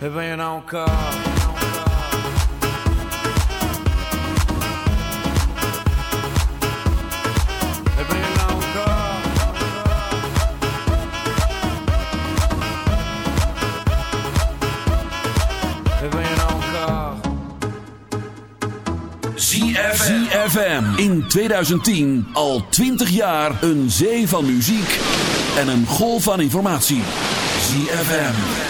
y'en a encore. ZFM. In 2010 al 20 jaar een zee van muziek en een golf van informatie. ZFM.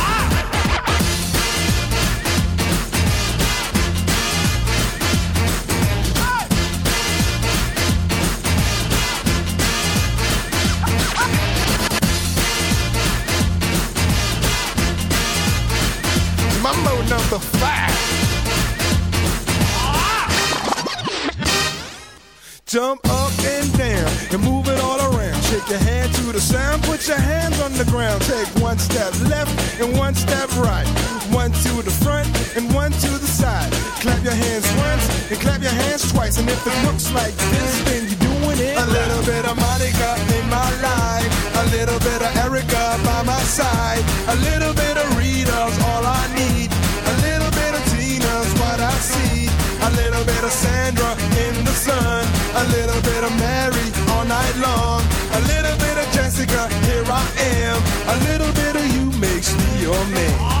And one to the side. Clap your hands once and clap your hands twice. And if it looks like this, then you're doing it. A little bit of Monica in my life. A little bit of Erica by my side. A little bit of Rita's all I need. A little bit of Tina's what I see. A little bit of Sandra in the sun. A little bit of Mary all night long. A little bit of Jessica, here I am. A little bit of you makes me your man.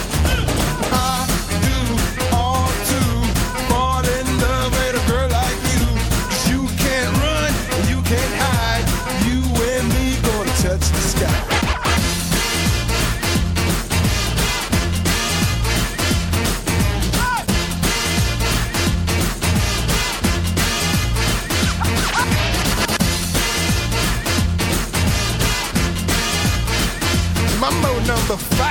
the fight.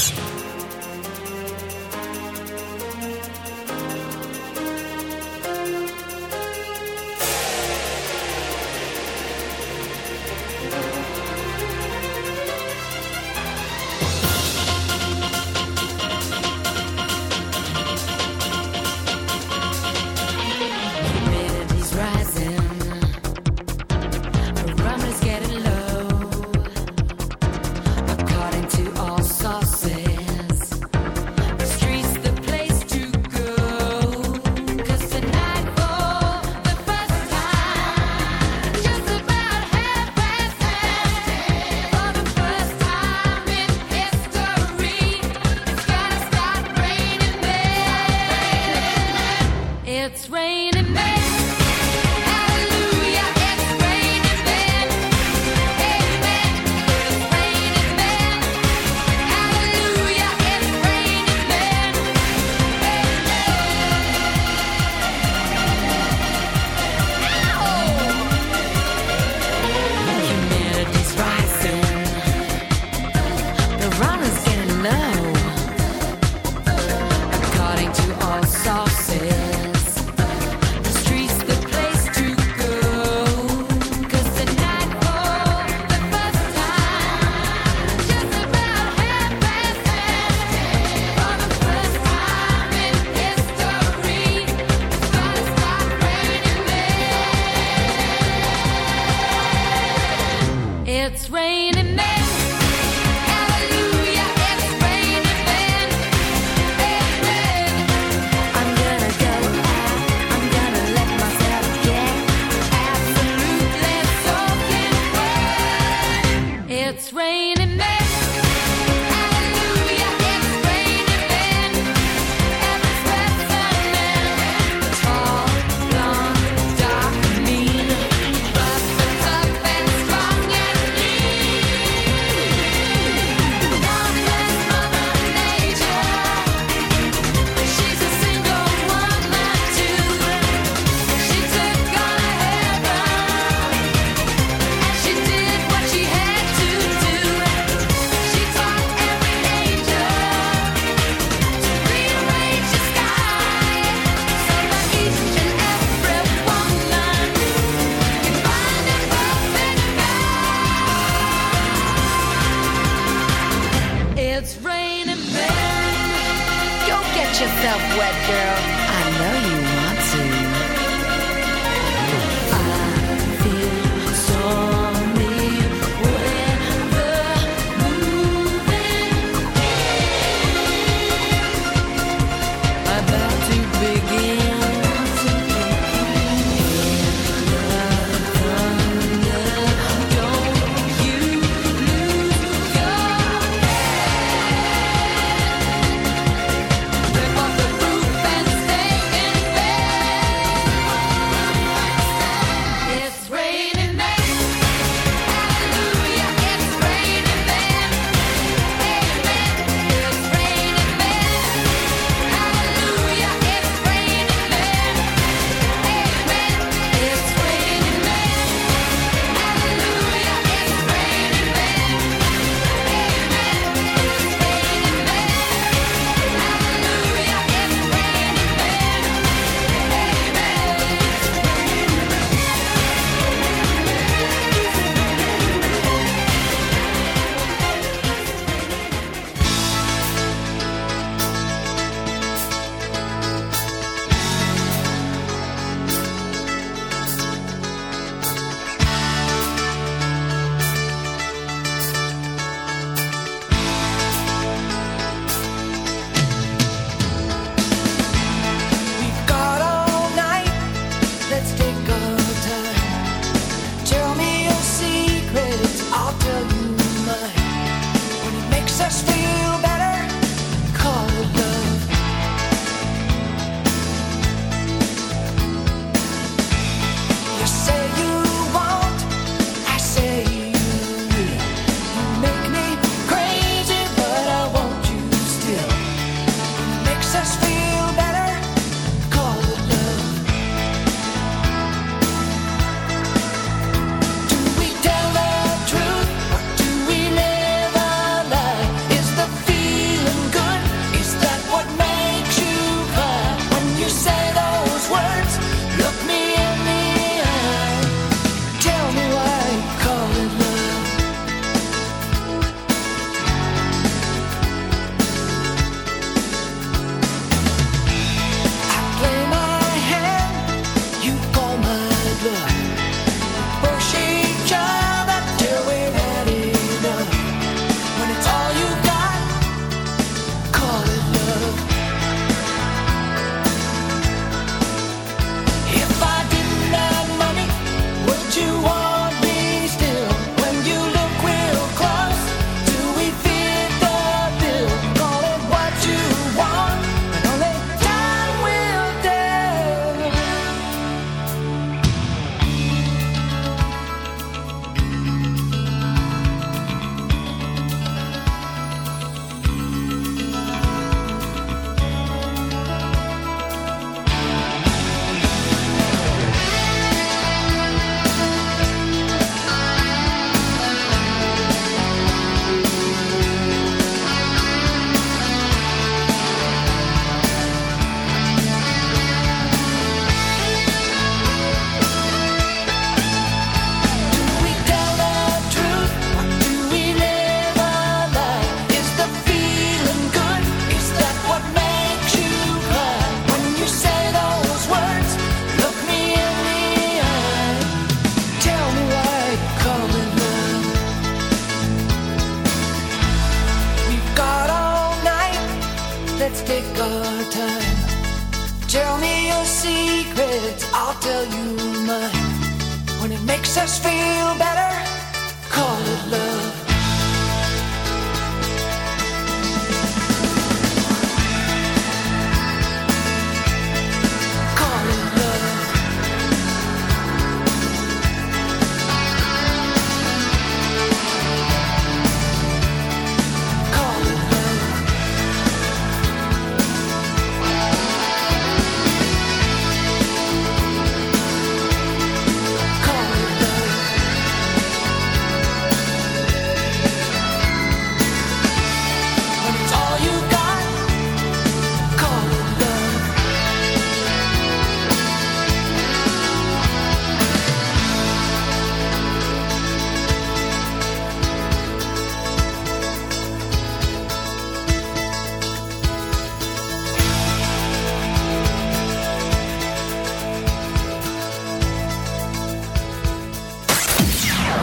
wet girl.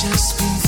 just be.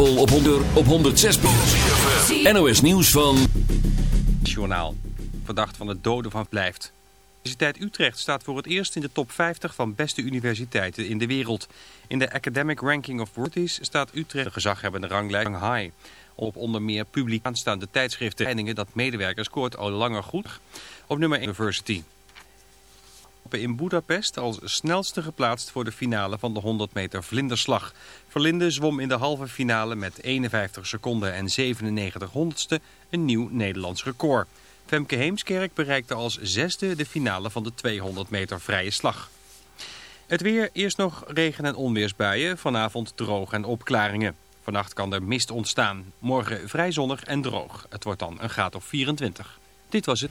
Op 100 op 106. NOS nieuws van Journaal. Verdacht van het doden van blijft. Universiteit Utrecht staat voor het eerst in de top 50 van beste universiteiten in de wereld. In de Academic Ranking of Worthies staat Utrecht de gezaghebbende ranglijst Shanghai. Op onder meer publiek aanstaande tijdschriften leidingen dat medewerkers scoort al langer goed. Op nummer 1 University. In Budapest als snelste geplaatst voor de finale van de 100 meter vlinderslag. Verlinde zwom in de halve finale met 51 seconden en 97 honderdste een nieuw Nederlands record. Femke Heemskerk bereikte als zesde de finale van de 200 meter vrije slag. Het weer, eerst nog regen- en onweersbuien, vanavond droog en opklaringen. Vannacht kan er mist ontstaan. Morgen vrij zonnig en droog. Het wordt dan een graad of 24. Dit was het.